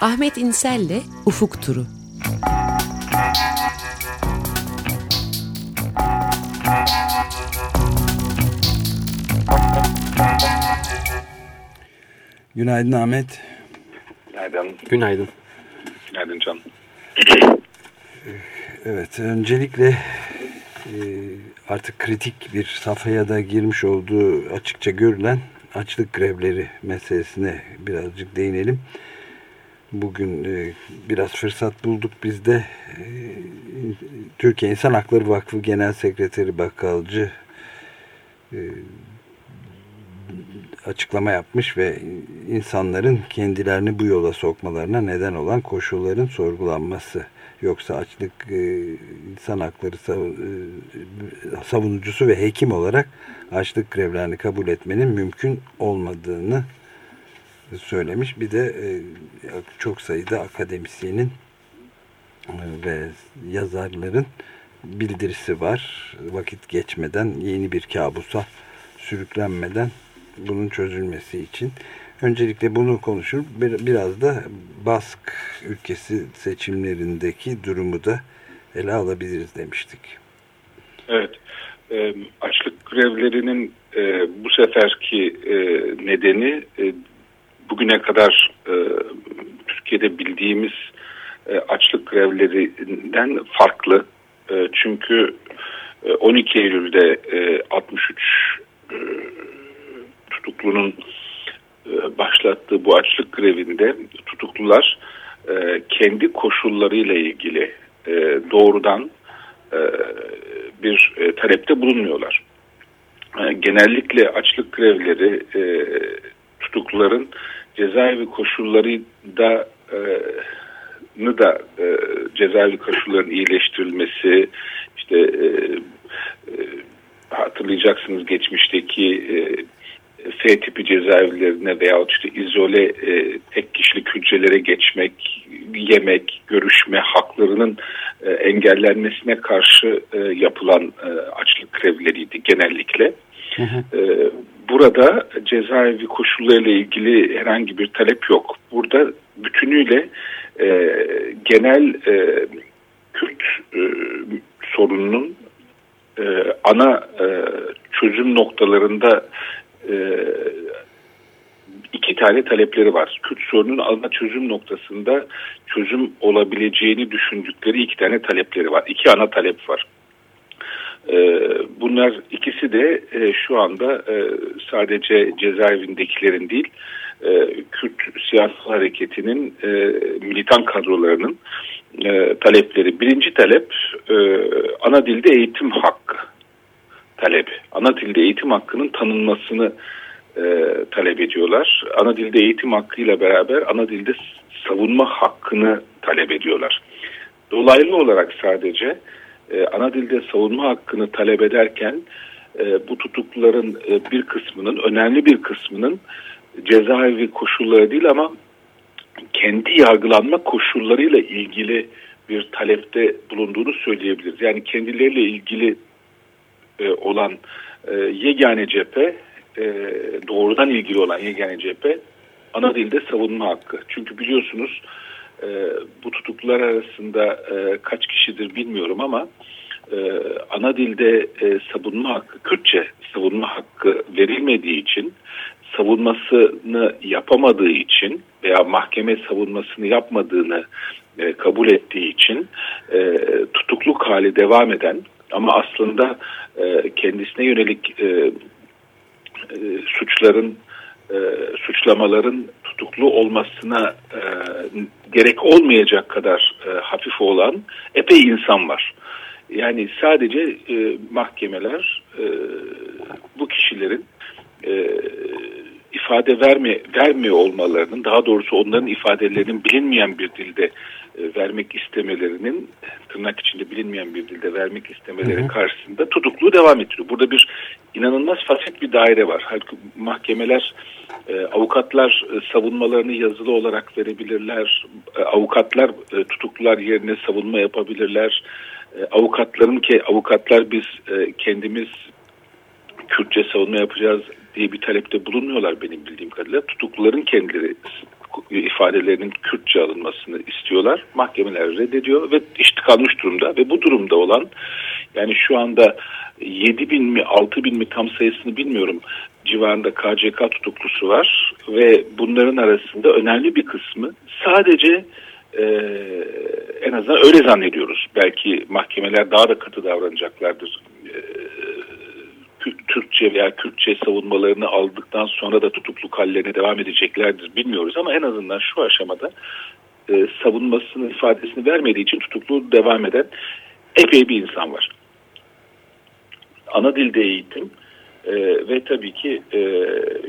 Ahmet İnsel'le Ufuk Turu. Günaydın Ahmet. Günaydın. Günaydın. Günaydın Can. Evet, öncelikle e, artık kritik bir safhaya da girmiş olduğu açıkça görülen açlık grevleri meselesine birazcık değinelim. Bugün e, biraz fırsat bulduk. Biz de e, Türkiye İnsan Hakları Vakfı Genel Sekreteri Bakkalcı açıklama yapmış ve insanların kendilerini bu yola sokmalarına neden olan koşulların sorgulanması. Yoksa açlık e, insan hakları e, savunucusu ve hekim olarak açlık grevlerini kabul etmenin mümkün olmadığını söylemiş. Bir de e, çok sayıda akademisyenin ve yazarların bildirisi var. Vakit geçmeden yeni bir kabusa sürüklenmeden bunun çözülmesi için. Öncelikle bunu konuşur. Biraz da Bask ülkesi seçimlerindeki durumu da ele alabiliriz demiştik. Evet. E, açlık grevlerinin e, bu seferki e, nedeni e, bugüne kadar e, Türkiye'de bildiğimiz e, açlık grevlerinden farklı. E, çünkü e, 12 Eylül'de e, 63 e, tutuklunun e, başlattığı bu açlık grevinde tutuklular e, kendi koşullarıyla ilgili e, doğrudan bir talepte bulunmuyorlar. Genellikle açlık grevleri tutukluların cezaevi koşulları da da cezaevi koşullarının iyileştirilmesi işte hatırlayacaksınız geçmişteki F tipi cezaevlerine veya işte izole e, tek kişilik hücrelere geçmek, yemek, görüşme haklarının e, engellenmesine karşı e, yapılan e, açlık grevleriydi genellikle. Hı hı. E, burada cezaevi koşullarıyla ilgili herhangi bir talep yok. Burada bütünüyle e, genel e, Kürt e, sorununun e, ana e, çözüm noktalarında e, iki tane talepleri var. Kürt sorunun ana çözüm noktasında çözüm olabileceğini düşündükleri iki tane talepleri var. İki ana talep var. E, bunlar ikisi de e, şu anda sadece cezaevindekilerin değil, Kürt siyasal hareketinin militan kadrolarının talepleri. Birinci talep ana dilde eğitim hakkı talebi. Ana dilde eğitim hakkının tanınmasını e, talep ediyorlar. Ana dilde eğitim hakkıyla beraber ana dilde savunma hakkını talep ediyorlar. Dolaylı olarak sadece e, ana dilde savunma hakkını talep ederken e, bu tutukluların e, bir kısmının, önemli bir kısmının cezaevi koşulları değil ama kendi yargılanma koşullarıyla ilgili bir talepte bulunduğunu söyleyebiliriz. Yani kendileriyle ilgili e, olan yegane cephe doğrudan ilgili olan yegane cephe ana dilde savunma hakkı. Çünkü biliyorsunuz e, bu tutuklular arasında e, kaç kişidir bilmiyorum ama e, ana dilde e, savunma hakkı, Kürtçe savunma hakkı verilmediği için savunmasını yapamadığı için veya mahkeme savunmasını yapmadığını e, kabul ettiği için e, tutukluk hali devam eden ama aslında e, kendisine yönelik e, e, suçların e, suçlamaların tutuklu olmasına e, gerek olmayacak kadar e, hafif olan epey insan var. Yani sadece e, mahkemeler e, bu kişilerin e, ifade verme vermiyor olmalarının daha doğrusu onların ifadelerinin bilinmeyen bir dilde e, vermek istemelerinin tırnak içinde bilinmeyen bir dilde vermek istemeleri hı hı. karşısında tutukluğu devam ettiriyor. Burada bir inanılmaz fasit bir daire var. Halbuki mahkemeler, e, avukatlar e, savunmalarını yazılı olarak verebilirler. E, avukatlar e, tutuklular yerine savunma yapabilirler. E, avukatların ki avukatlar biz e, kendimiz Kürtçe savunma yapacağız diye bir talepte bulunmuyorlar benim bildiğim kadarıyla. Tutukluların kendileri ifadelerinin Kürtçe alınmasını istiyorlar. Mahkemeler reddediyor ve işte kalmış durumda ve bu durumda olan yani şu anda 7 bin mi 6 bin mi tam sayısını bilmiyorum civarında KCK tutuklusu var ve bunların arasında önemli bir kısmı sadece e, en azından öyle zannediyoruz. Belki mahkemeler daha da katı davranacaklardır. E, Türkçe veya Kürtçe savunmalarını aldıktan sonra da tutukluk hallerine devam edeceklerdir bilmiyoruz ama en azından şu aşamada e, savunmasını ifadesini vermediği için tutukluğu devam eden epey bir insan var. Ana dilde eğitim e, ve tabii ki e,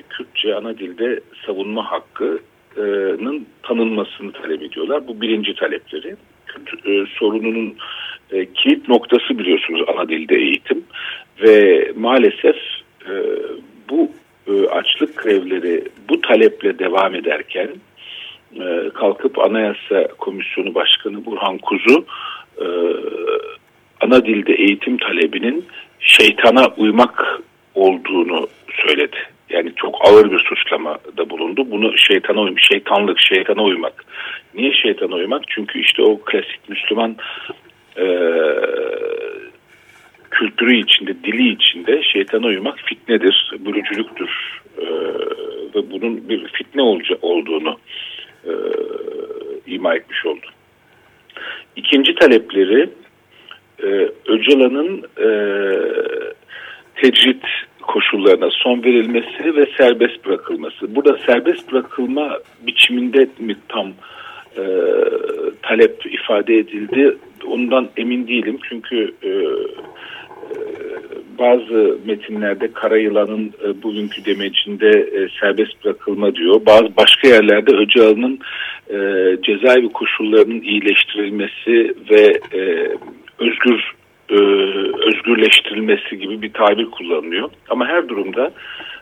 Kürtçe ana dilde savunma hakkının tanınmasını talep ediyorlar. Bu birinci talepleri. Kürt, e, sorununun e, kilit noktası biliyorsunuz ana dilde eğitim ve maalesef e, bu e, açlık grevleri bu taleple devam ederken e, kalkıp Anayasa Komisyonu Başkanı Burhan Kuzu e, ana dilde eğitim talebinin şeytana uymak olduğunu söyledi. Yani çok ağır bir suçlama da bulundu. Bunu şeytana uymak, şeytanlık, şeytana uymak. Niye şeytana uymak? Çünkü işte o klasik Müslüman e, kültürü içinde, dili içinde şeytana uymak fitnedir, bölücülüktür e, ve bunun bir fitne olca, olduğunu e, ima etmiş oldu. İkinci talepleri e, Öcalan'ın e, tecrit koşullarına son verilmesi ve serbest bırakılması. Burada serbest bırakılma biçiminde mi tam e, talep ifade edildi ondan emin değilim. Çünkü e, bazı metinlerde Karayılan'ın e, bugünkü demecinde e, serbest bırakılma diyor. Bazı başka yerlerde Öcalan'ın e, cezaevi koşullarının iyileştirilmesi ve e, özgür e, özgürleştirilmesi gibi bir tabir kullanılıyor. Ama her durumda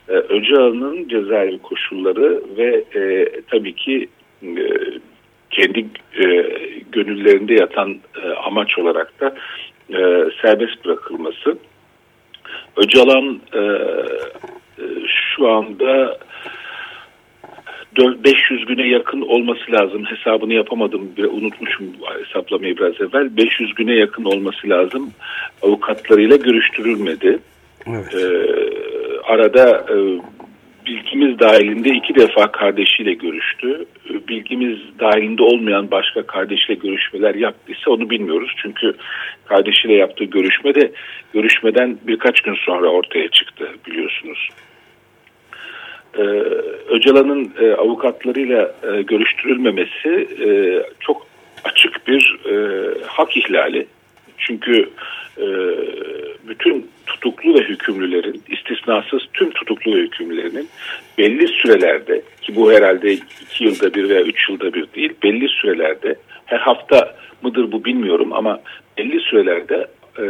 e, Öcalan'ın cezaevi koşulları ve e, tabii ki e, kendi e, gönüllerinde yatan e, amaç olarak da e, serbest bırakılması. Öcalan e, e, şu anda 500 güne yakın olması lazım. Hesabını yapamadım. Unutmuşum hesaplamayı biraz evvel. 500 güne yakın olması lazım. Avukatlarıyla görüştürülmedi. Evet. Ee, arada e, bilgimiz dahilinde iki defa kardeşiyle görüştü. Bilgimiz dahilinde olmayan başka kardeşiyle görüşmeler yaptıysa onu bilmiyoruz. Çünkü kardeşiyle yaptığı görüşme de görüşmeden birkaç gün sonra ortaya çıktı biliyorsunuz. Ee, Öcalan'ın e, avukatlarıyla e, görüştürülmemesi e, çok açık bir e, hak ihlali. Çünkü e, bütün tutuklu ve hükümlülerin istisnasız tüm tutuklu ve hükümlülerinin belli sürelerde ki bu herhalde iki yılda bir veya üç yılda bir değil belli sürelerde her hafta mıdır bu bilmiyorum ama belli sürelerde e,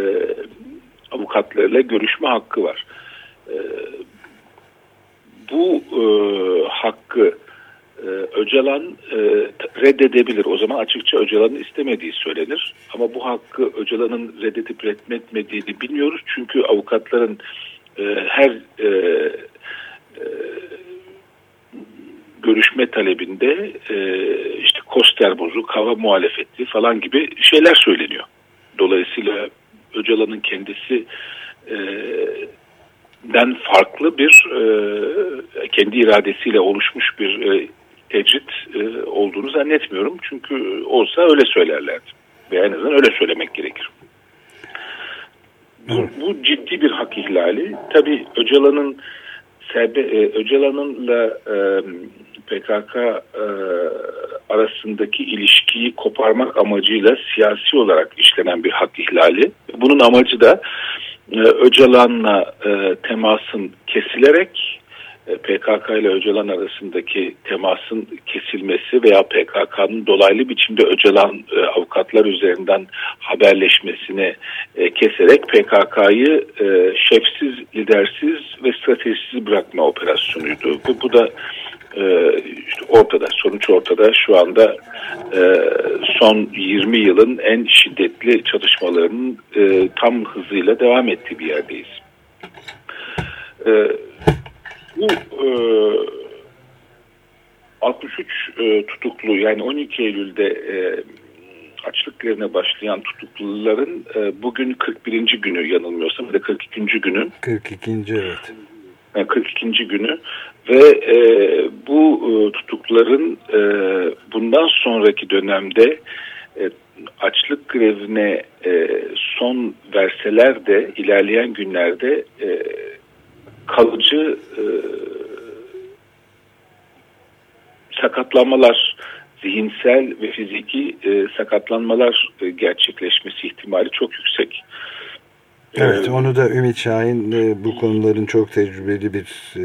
avukatlarıyla görüşme hakkı var. E, bu e, hakkı e, Öcalan e, reddedebilir. O zaman açıkça Öcalan'ın istemediği söylenir. Ama bu hakkı Öcalan'ın reddedip reddetmediğini bilmiyoruz. Çünkü avukatların e, her e, e, görüşme talebinde e, işte koster bozuk, hava muhalefeti falan gibi şeyler söyleniyor. Dolayısıyla Öcalan'ın kendisi e, den farklı bir e, kendi iradesiyle oluşmuş bir e, tecrit e, olduğunu zannetmiyorum. Çünkü olsa öyle söylerlerdi. Veya en azından öyle söylemek gerekir. Bu, bu ciddi bir hak ihlali. Tabii Öcalan'ın e, Öcalan'ınla e, PKK e, arasındaki ilişkiyi koparmak amacıyla siyasi olarak işlenen bir hak ihlali. Bunun amacı da e, Öcalan'la e, temasın kesilerek PKK ile Öcalan arasındaki temasın kesilmesi veya PKK'nın dolaylı biçimde Öcalan e, avukatlar üzerinden haberleşmesini e, keserek PKK'yı e, şefsiz, lidersiz ve stratejisiz bırakma operasyonuydu. Bu, bu da e, işte ortada, sonuç ortada. Şu anda e, son 20 yılın en şiddetli çalışmalarının e, tam hızıyla devam ettiği bir yerdeyiz. Bu e, 63 e, tutuklu yani 12 Eylül'de e, açlık grevine başlayan tutukluların e, bugün 41. günü yanılmıyorsam ya da 42. günü. 42. evet. Yani 42. günü ve e, bu e, tutukluların e, bundan sonraki dönemde e, açlık grevine e, son verseler de ilerleyen günlerde e, kalıcı e, sakatlanmalar, zihinsel ve fiziki e, sakatlanmalar e, gerçekleşmesi ihtimali çok yüksek. Evet ee, onu da Ümit Şahin e, bu konuların çok tecrübeli bir e,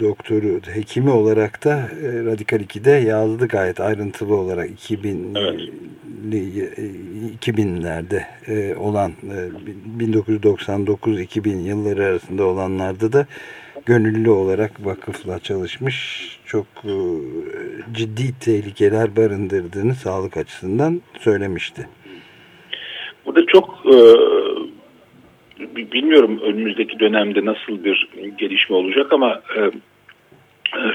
doktoru, hekimi olarak da e, Radikal 2'de yazdı gayet ayrıntılı olarak 2000 evet. 2000'lerde e, olan e, 1999-2000 yılları arasında olanlarda da gönüllü olarak vakıfla çalışmış çok ciddi tehlikeler barındırdığını sağlık açısından söylemişti. Burada çok e, bilmiyorum önümüzdeki dönemde nasıl bir gelişme olacak ama e,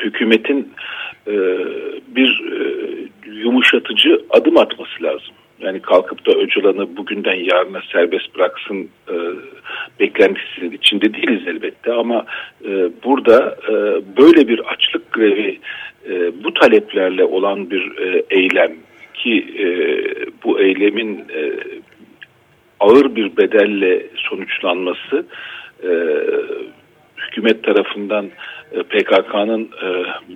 hükümetin e, bir e, yumuşatıcı adım atması lazım. Yani kalkıp da Öcalan'ı bugünden yarına serbest bıraksın e, beklentisinin içinde değiliz elbette ama e, burada e, böyle bir açlık grevi e, bu taleplerle olan bir e, eylem ki e, bu eylemin e, ağır bir bedelle sonuçlanması e, hükümet tarafından e, PKK'nın e,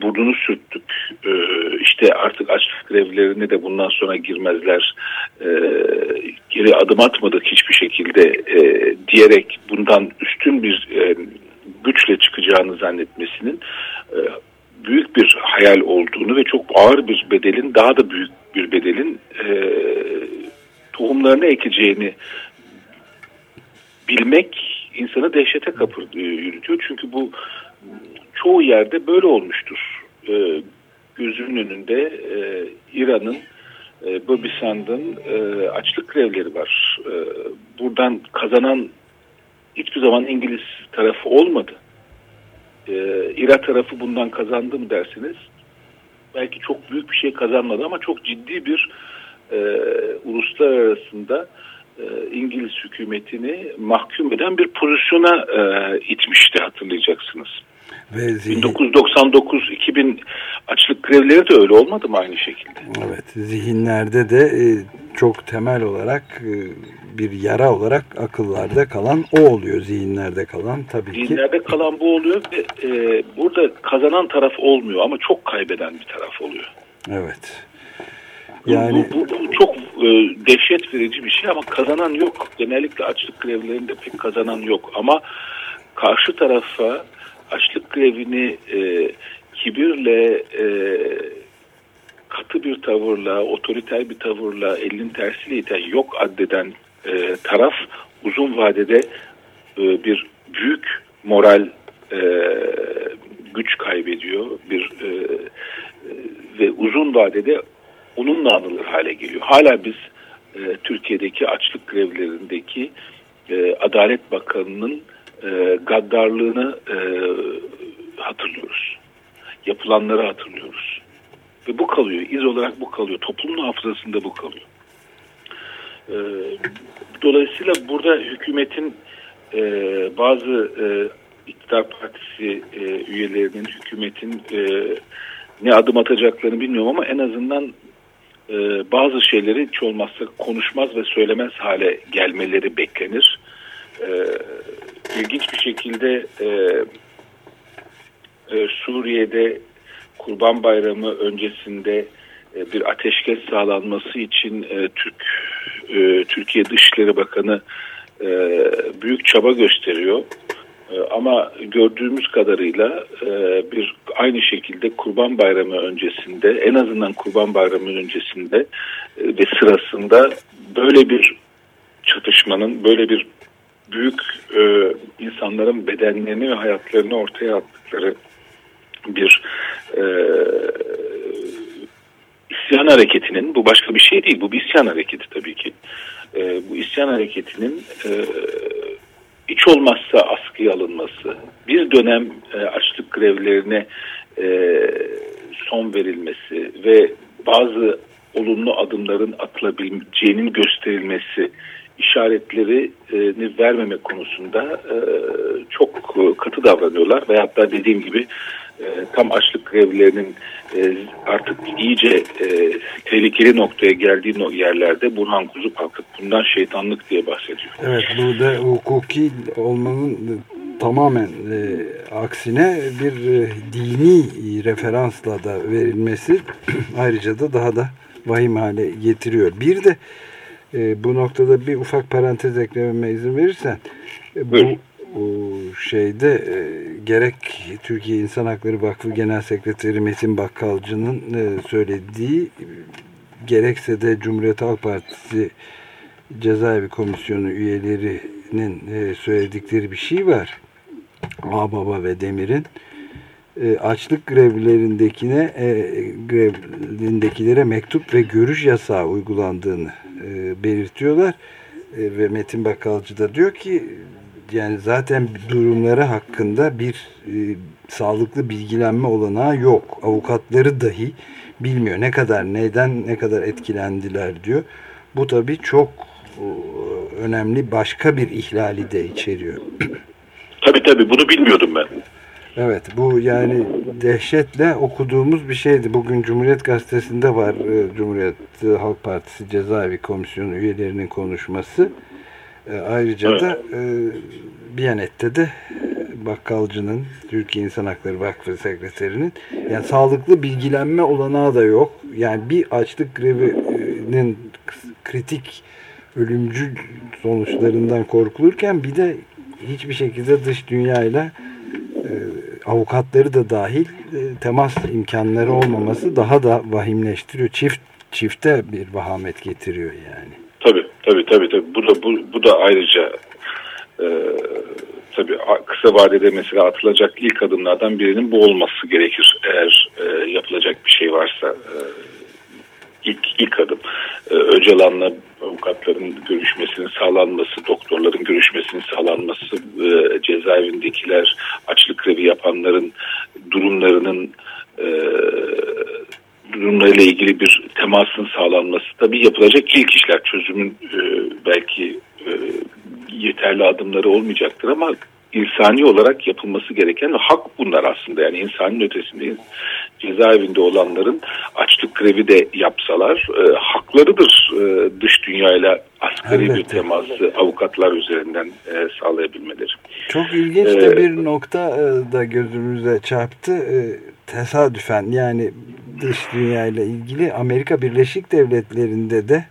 burnunu sürttük. E, işte artık açlık grevlerine de bundan sonra girmezler. E, geri adım atmadık hiçbir şekilde e, diyerek bundan üstün bir e, güçle çıkacağını zannetmesinin e, büyük bir hayal olduğunu ve çok ağır bir bedelin daha da büyük bir bedelin e, tohumlarını ekeceğini bilmek insanı dehşete kapır e, yürütüyor. Çünkü bu çoğu yerde böyle olmuştur. E, gözünün önünde e, İran'ın e, Bobby Sand'ın e, açlık grevleri var. E, buradan kazanan hiçbir zaman İngiliz tarafı olmadı. E, İran tarafı bundan kazandı mı dersiniz? Belki çok büyük bir şey kazanmadı ama çok ciddi bir e, uluslar arasında e, İngiliz hükümetini mahkum eden bir pozisyona e, itmişti hatırlayacaksınız. Ve zihin... 1999-2000 açlık grevleri de öyle olmadı mı aynı şekilde? Evet, zihinlerde de e, çok temel olarak e, bir yara olarak akıllarda kalan o oluyor, zihinlerde kalan tabii zihinlerde ki. Zihinlerde kalan bu oluyor ve e, burada kazanan taraf olmuyor ama çok kaybeden bir taraf oluyor. Evet. Yani bu, bu, bu çok e, dehşet verici bir şey ama kazanan yok. Genellikle açlık grevlerinde pek kazanan yok ama karşı tarafa açlık grevini e, kibirle e, katı bir tavırla, otoriter bir tavırla, elin tersiyle iten yok addeden e, taraf uzun vadede e, bir büyük moral e, güç kaybediyor. Bir e, e ve uzun vadede onunla anılır hale geliyor. Hala biz e, Türkiye'deki açlık grevlerindeki e, Adalet Bakanı'nın e, gaddarlığını e, hatırlıyoruz. Yapılanları hatırlıyoruz. Ve bu kalıyor. İz olarak bu kalıyor. Toplumun hafızasında bu kalıyor. E, dolayısıyla burada hükümetin e, bazı e, iktidar partisi e, üyelerinin hükümetin e, ne adım atacaklarını bilmiyorum ama en azından e, bazı şeyleri hiç olmazsa konuşmaz ve söylemez hale gelmeleri beklenir. E, ilginç bir şekilde e, e, Suriye'de Kurban Bayramı öncesinde e, bir ateşkes sağlanması için e, Türk e, Türkiye Dışişleri Bakanı e, büyük çaba gösteriyor. E, ama gördüğümüz kadarıyla e, bir aynı şekilde Kurban Bayramı öncesinde en azından Kurban Bayramı öncesinde e, ve sırasında böyle bir çatışmanın böyle bir büyük insanların bedenlerini ve hayatlarını ortaya attıkları bir isyan hareketinin bu başka bir şey değil bu bir isyan hareketi tabii ki. Bu isyan hareketinin hiç olmazsa askıya alınması, bir dönem e, açlık grevlerine e, son verilmesi ve bazı olumlu adımların atılabileceğinin gösterilmesi işaretlerini vermeme konusunda e, çok katı davranıyorlar ve hatta dediğim gibi e, tam açlık grevlerinin e, artık iyice tehlikeli noktaya geldiği yerlerde Burhan Kuzu kalkıp bundan şeytanlık diye bahsediyor. Evet burada hukuki olmanın tamamen e, aksine bir e, dini referansla da verilmesi ayrıca da daha da vahim hale getiriyor. Bir de e, bu noktada bir ufak parantez eklememe izin verirsen e, bu o şeyde e, gerek Türkiye İnsan Hakları Vakfı Genel Sekreteri Metin Bakkalcı'nın e, söylediği gerekse de Cumhuriyet Halk Partisi Cezaevi Komisyonu üyelerinin e, söyledikleri bir şey var. Ağbaba ve Demir'in e, açlık grevlerindekine e, grevlindekilere mektup ve görüş yasağı uygulandığını e, belirtiyorlar. E, ve Metin Bakalcı da diyor ki yani zaten durumları hakkında bir e, sağlıklı bilgilenme olanağı yok. Avukatları dahi bilmiyor ne kadar neden ne kadar etkilendiler diyor. Bu tabii çok e, önemli başka bir ihlali de içeriyor. Tabii tabii bunu bilmiyordum ben. Evet bu yani dehşetle okuduğumuz bir şeydi. Bugün Cumhuriyet Gazetesi'nde var e, Cumhuriyet Halk Partisi Cezaevi Komisyonu üyelerinin konuşması. E, ayrıca evet. da e, Biyanet'te de Bakkalcı'nın Türkiye İnsan Hakları Vakfı Sekreterinin yani sağlıklı bilgilenme olanağı da yok. Yani bir açlık grevinin kritik ölümcül sonuçlarından korkulurken bir de hiçbir şekilde dış dünyayla e, avukatları da dahil e, temas imkanları olmaması daha da vahimleştiriyor. Çift çifte bir vahamet getiriyor yani. Tabii tabii tabii tabii. Bu da bu, bu da ayrıca e, tabii kısa vadede mesela atılacak ilk adımlardan birinin bu olması gerekir. Eğer e, yapılacak bir şey varsa e, ilk ilk adım. E, Öcalan'la avukatların görüşmesinin sağlanması, doktorların görüşmesinin sağlanması, e, cezaevindekiler, açlık grevi yapanların durumlarının e, durumlarıyla ilgili bir temasın sağlanması tabii yapılacak ilk işler. Çözümün e, belki e, yeterli adımları olmayacaktır ama insani olarak yapılması gereken hak bunlar aslında. Yani insanın ötesinde cezaevinde olanların açlık grevi de yapsalar e, haklarıdır e, dış dünyayla asgari Elbette. bir teması avukatlar üzerinden e, sağlayabilmeleri. Çok ilginç de ee, bir nokta e, da gözümüze çarptı. E, tesadüfen yani dış dünyayla ilgili Amerika Birleşik Devletleri'nde de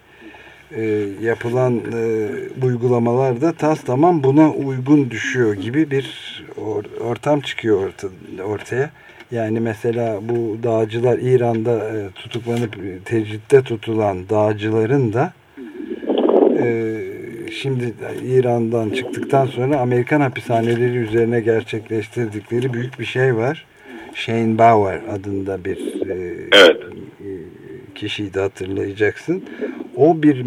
e, yapılan e, uygulamalar da tas tamam buna uygun düşüyor gibi bir or, ortam çıkıyor orta, ortaya. Yani mesela bu dağcılar İran'da e, tutuklanıp tecritte tutulan dağcıların da e, şimdi İran'dan çıktıktan sonra Amerikan hapishaneleri üzerine gerçekleştirdikleri büyük bir şey var. Shane Bauer adında bir e, evet. kişiyi de hatırlayacaksın. O bir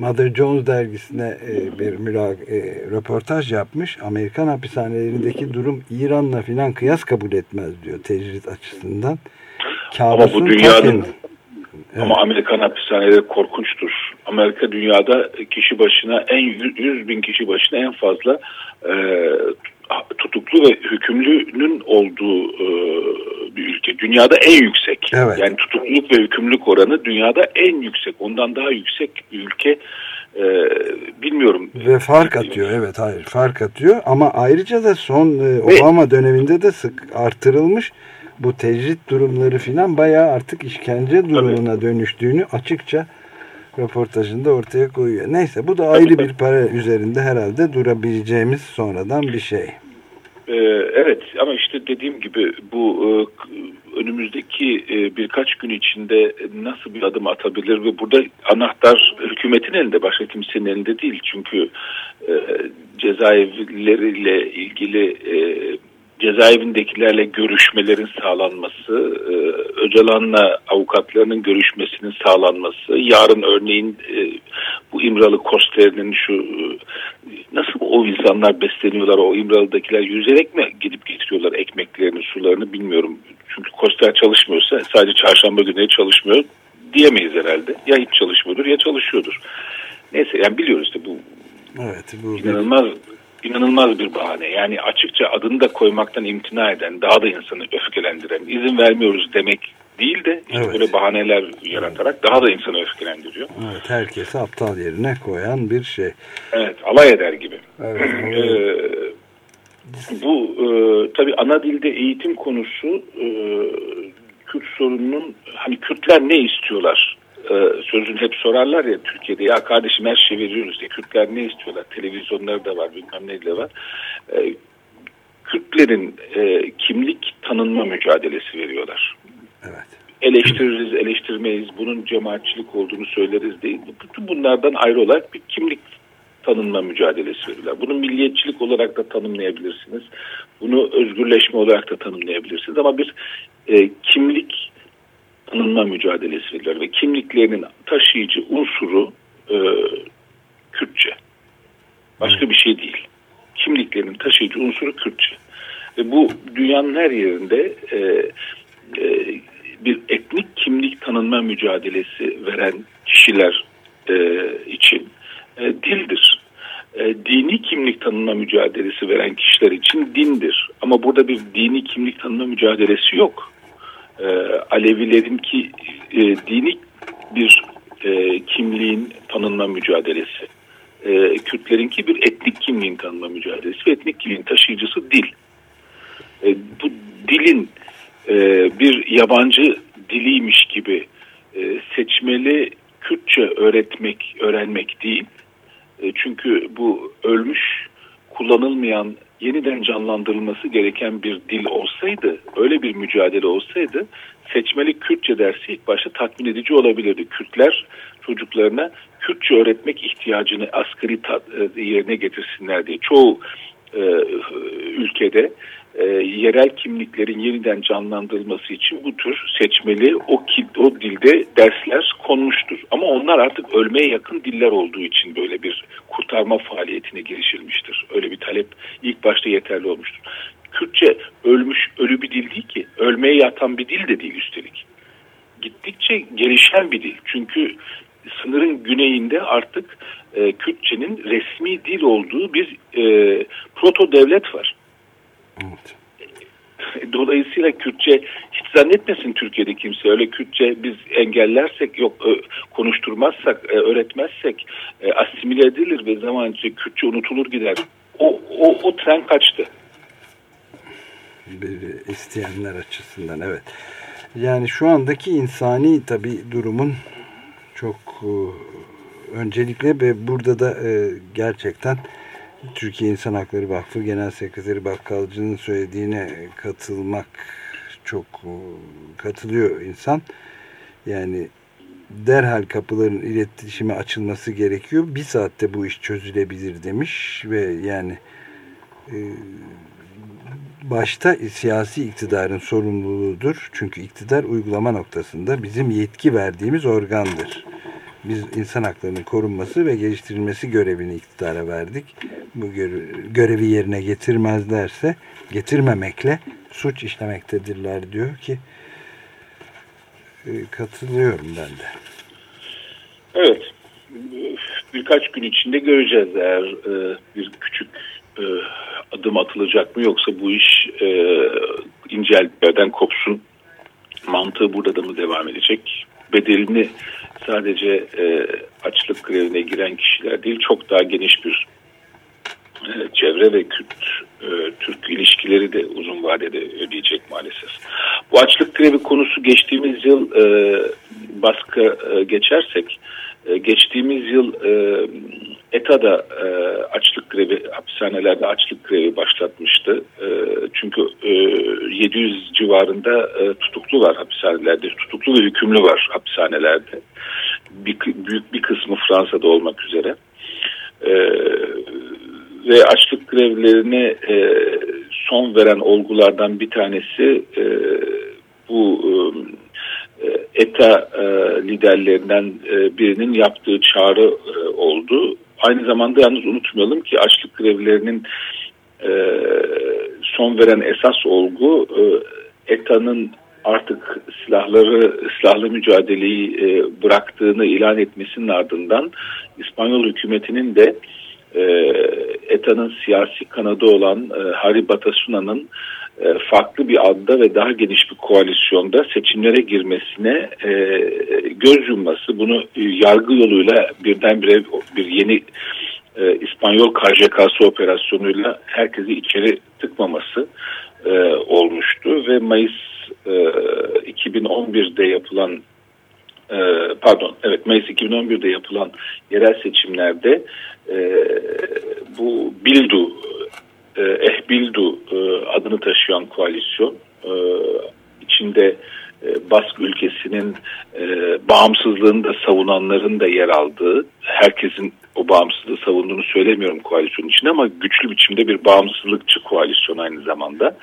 Mother Jones dergisine e, bir müla, e, röportaj yapmış. Amerikan hapishanelerindeki durum İran'la filan kıyas kabul etmez diyor tecrit açısından. Kabusun Ama bu dünyanın Evet. Ama Amerikan hapishaneleri korkunçtur. Amerika dünyada kişi başına en 100 bin kişi başına en fazla e, tutuklu ve hükümlünün olduğu e, bir ülke. Dünyada en yüksek. Evet. Yani tutukluluk ve hükümlülük oranı dünyada en yüksek. Ondan daha yüksek bir ülke e, bilmiyorum. Ve fark atıyor evet hayır fark atıyor ama ayrıca da son e, Obama ve, döneminde de sık artırılmış bu tecrit durumları filan bayağı artık işkence durumuna tabii. dönüştüğünü açıkça röportajında ortaya koyuyor. Neyse bu da ayrı bir para üzerinde herhalde durabileceğimiz sonradan bir şey. Ee, evet ama işte dediğim gibi bu e, önümüzdeki e, birkaç gün içinde nasıl bir adım atabilir ve burada anahtar hükümetin elinde başka kimsenin elinde değil. Çünkü e, cezaevleriyle ilgili cezaevindekilerle görüşmelerin sağlanması, e, Öcalan'la avukatlarının görüşmesinin sağlanması, yarın örneğin e, bu İmralı Koster'in şu e, nasıl o insanlar besleniyorlar, o İmralı'dakiler yüzerek mi gidip getiriyorlar ekmeklerini, sularını bilmiyorum. Çünkü Kostel çalışmıyorsa sadece çarşamba günleri çalışmıyor diyemeyiz herhalde. Ya hiç çalışmıyordur ya çalışıyordur. Neyse yani biliyoruz işte bu, evet, bu inanılmaz inanılmaz bir bahane. Yani açıkça adını da koymaktan imtina eden, daha da insanı öfkelendiren, izin vermiyoruz demek değil de işte evet. böyle bahaneler yaratarak daha da insanı öfkelendiriyor. Evet, herkesi aptal yerine koyan bir şey. Evet, alay eder gibi. Evet, ee, bu e, tabii ana dilde eğitim konusu e, Kürt sorununun hani Kürtler ne istiyorlar e, sözünü hep sorarlar ya Türkiye'de ya kardeşim her şey veriyoruz ya Kürtler ne istiyorlar televizyonları da var bilmem ne de var e, Kürtlerin e, kimlik tanınma mücadelesi veriyorlar. Evet. Eleştiririz, eleştirmeyiz, bunun cemaatçilik olduğunu söyleriz değil. Bütün bunlardan ayrı olarak bir kimlik tanınma mücadelesi veriyorlar. Bunu milliyetçilik olarak da tanımlayabilirsiniz. Bunu özgürleşme olarak da tanımlayabilirsiniz. Ama bir e, kimlik tanınma mücadelesi veriyorlar. Ve kimliklerinin taşıyıcı unsuru e, Kürtçe. Başka bir şey değil. Kimliklerinin taşıyıcı unsuru Kürtçe. Ve bu dünyanın her yerinde e, e, bir etnik kimlik tanınma mücadelesi veren kişiler e, için e, dildir. E, dini kimlik tanınma mücadelesi veren kişiler için dindir. Ama burada bir dini kimlik tanınma mücadelesi yok. E, Alevilerinki e, dini bir e, kimliğin tanınma mücadelesi. E, Kürtlerinki bir etnik kimliğin tanınma mücadelesi ve etnik kimliğin taşıyıcısı dil. E, bu dilin e, bir yabancı diliymiş gibi e, seçmeli Kürtçe öğretmek, öğrenmek değil. E, çünkü bu ölmüş, kullanılmayan, yeniden canlandırılması gereken bir dil olsaydı, öyle bir mücadele olsaydı seçmeli Kürtçe dersi ilk başta tatmin edici olabilirdi. Kürtler çocuklarına Kürtçe öğretmek ihtiyacını asgari e, yerine getirsinler diye. Çoğu e, ülkede e, yerel kimliklerin yeniden canlandırılması için bu tür seçmeli o, o dilde dersler konmuştur. Ama onlar artık ölmeye yakın diller olduğu için böyle bir kurtarma faaliyetine girişilmiştir. Öyle bir talep ilk başta yeterli olmuştur. Kürtçe ölmüş, ölü bir dil değil ki. Ölmeye yatan bir dil de değil üstelik. Gittikçe gelişen bir dil. Çünkü sınırın güneyinde artık e, Kürtçenin resmi dil olduğu bir e, proto devlet var. Evet. Dolayısıyla Kürtçe hiç zannetmesin Türkiye'de kimse öyle Kürtçe biz engellersek yok konuşturmazsak öğretmezsek asimile edilir ve zamanca Kürtçe unutulur gider. O, o, o tren kaçtı. Bir isteyenler açısından evet. Yani şu andaki insani tabi durumun çok öncelikle ve burada da gerçekten Türkiye İnsan Hakları Vakfı Genel Sekreteri Bakkalcı'nın söylediğine katılmak çok katılıyor insan. Yani derhal kapıların iletişime açılması gerekiyor. Bir saatte bu iş çözülebilir demiş ve yani e, başta siyasi iktidarın sorumluluğudur. Çünkü iktidar uygulama noktasında bizim yetki verdiğimiz organdır biz insan haklarının korunması ve geliştirilmesi görevini iktidara verdik. Bu görevi yerine getirmezlerse getirmemekle suç işlemektedirler diyor ki e, katılıyorum ben de. Evet. Birkaç gün içinde göreceğiz eğer e, bir küçük e, adım atılacak mı yoksa bu iş incelmelerden kopsun mantığı burada da mı devam edecek? Bedelini sadece e, açlık grevine giren kişiler değil çok daha geniş bir e, çevre ve Kürt e, Türk ilişkileri de uzun vadede ödeyecek maalesef. Bu açlık grevi konusu geçtiğimiz yıl e, baskı e, geçersek e, geçtiğimiz yıl e, ETA'da e, açlık grevi, hapishanelerde açlık grevi başlatmıştı. E, çünkü e, 700 civarında tutuklu var hapishanelerde, tutuklu ve hükümlü var hapishanelerde. Büyük bir kısmı Fransa'da olmak üzere. Ve açlık grevlerine e, son veren olgulardan bir tanesi bu ETA e, liderlerinden e, birinin yaptığı çağrı e, oldu. Aynı zamanda yalnız unutmayalım ki açlık grevlerinin e, son veren esas olgu e, ETA'nın artık silahları, silahlı mücadeleyi e, bıraktığını ilan etmesinin ardından İspanyol hükümetinin de e, ETA'nın siyasi kanadı olan e, Hari Batasuna'nın farklı bir adda ve daha geniş bir koalisyonda seçimlere girmesine e, göz yumması, bunu e, yargı yoluyla birdenbire bir yeni e, İspanyol KJK'sı operasyonuyla herkesi içeri tıkmaması e, olmuştu ve Mayıs e, 2011'de yapılan e, pardon evet Mayıs 2011'de yapılan yerel seçimlerde e, bu Bildu e, Ehbildu e, adını taşıyan koalisyon e, içinde e, Bask ülkesinin e, bağımsızlığını da savunanların da yer aldığı, herkesin o bağımsızlığı savunduğunu söylemiyorum koalisyon içinde ama güçlü biçimde bir bağımsızlıkçı koalisyon aynı zamanda.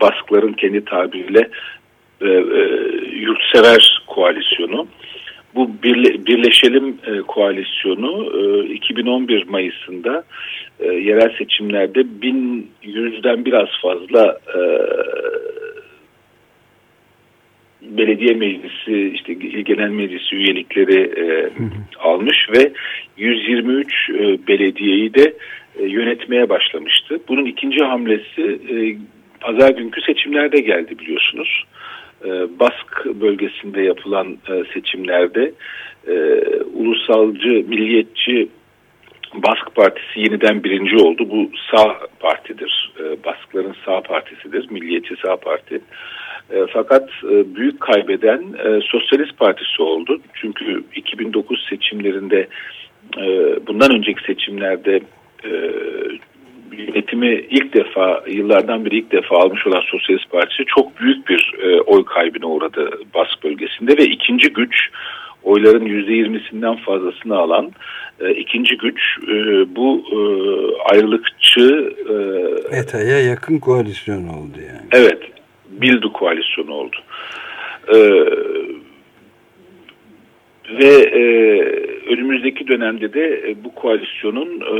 Baskların kendi tabiriyle yurtsever koalisyonu. Bu birle, Birleşelim e, koalisyonu e, 2011 Mayıs'ında e, yerel seçimlerde 1100'den biraz fazla e, belediye meclisi işte il genel meclisi üyelikleri e, almış ve 123 e, belediyeyi de e, yönetmeye başlamıştı. Bunun ikinci hamlesi e, pazar günkü seçimlerde geldi biliyorsunuz. E, Bask bölgesinde yapılan e, seçimlerde e, ulusalcı, milliyetçi Bask Partisi yeniden birinci oldu. Bu sağ partidir. Baskların sağ partisidir. Milliyetçi sağ parti. Fakat büyük kaybeden Sosyalist Partisi oldu. Çünkü 2009 seçimlerinde bundan önceki seçimlerde yönetimi ilk defa yıllardan beri ilk defa almış olan Sosyalist Partisi çok büyük bir e, oy kaybına uğradı Bask bölgesinde ve ikinci güç oyların %20'sinden fazlasını alan e, ikinci güç e, bu e, ayrılıkçı e, ETA'ya yakın koalisyon oldu yani. Evet Bildu koalisyonu oldu. E, ve e, önümüzdeki dönemde de e, bu koalisyonun e,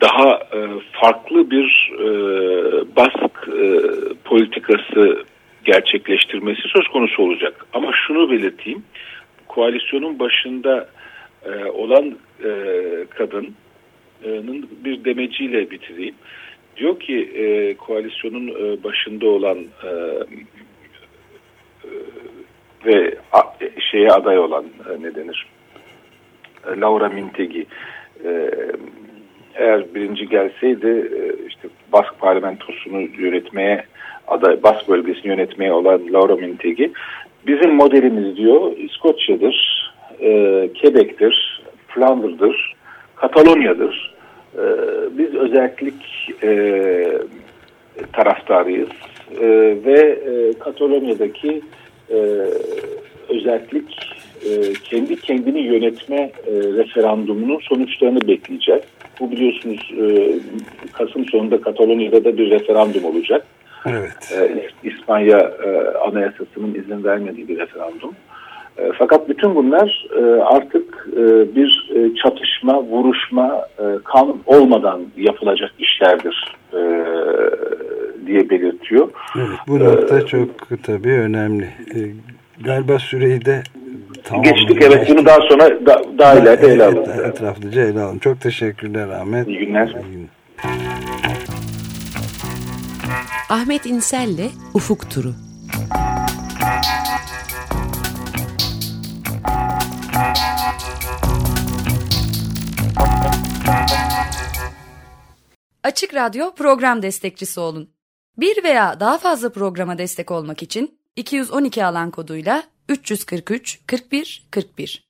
daha e, farklı bir e, bask e, politikası gerçekleştirmesi söz konusu olacak. Ama şunu belirteyim, koalisyonun başında e, olan e, kadının bir demeciyle bitireyim. Diyor ki e, koalisyonun e, başında olan e, e, ve a, şeye aday olan e, ne denir? Laura Mintegi e, eğer birinci gelseydi e, işte Bask parlamentosunu yönetmeye aday Bask bölgesini yönetmeye olan Laura Mintegi bizim modelimiz diyor İskoçya'dır, e, Quebec'tir, Flandır'dır, Katalonya'dır. E, biz özellik e, taraftarıyız e, ve e, Katalonya'daki e, özellik e, kendi kendini yönetme e, referandumunun sonuçlarını bekleyeceğiz. Bu biliyorsunuz e, Kasım sonunda Katalonya'da da bir referandum olacak. Evet. E, İspanya e, anayasasının izin vermediği bir referandum. E, fakat bütün bunlar e, artık e, bir e, çatışma, vuruşma, e, kan olmadan yapılacak işlerdir e, diye belirtiyor. Evet, bu nokta ee, çok tabii önemli. E, galiba süreyi de tamam geçtik. Evet geçtik. bunu daha sonra da, daha da, ileride ele alalım. Etraflıca ele alalım. Çok teşekkürler Ahmet. İyi günler. İyi günler. Ahmet İnsel'le Ufuk Turu. Açık Radyo program destekçisi olun. Bir veya daha fazla programa destek olmak için 212 alan koduyla 343 41 41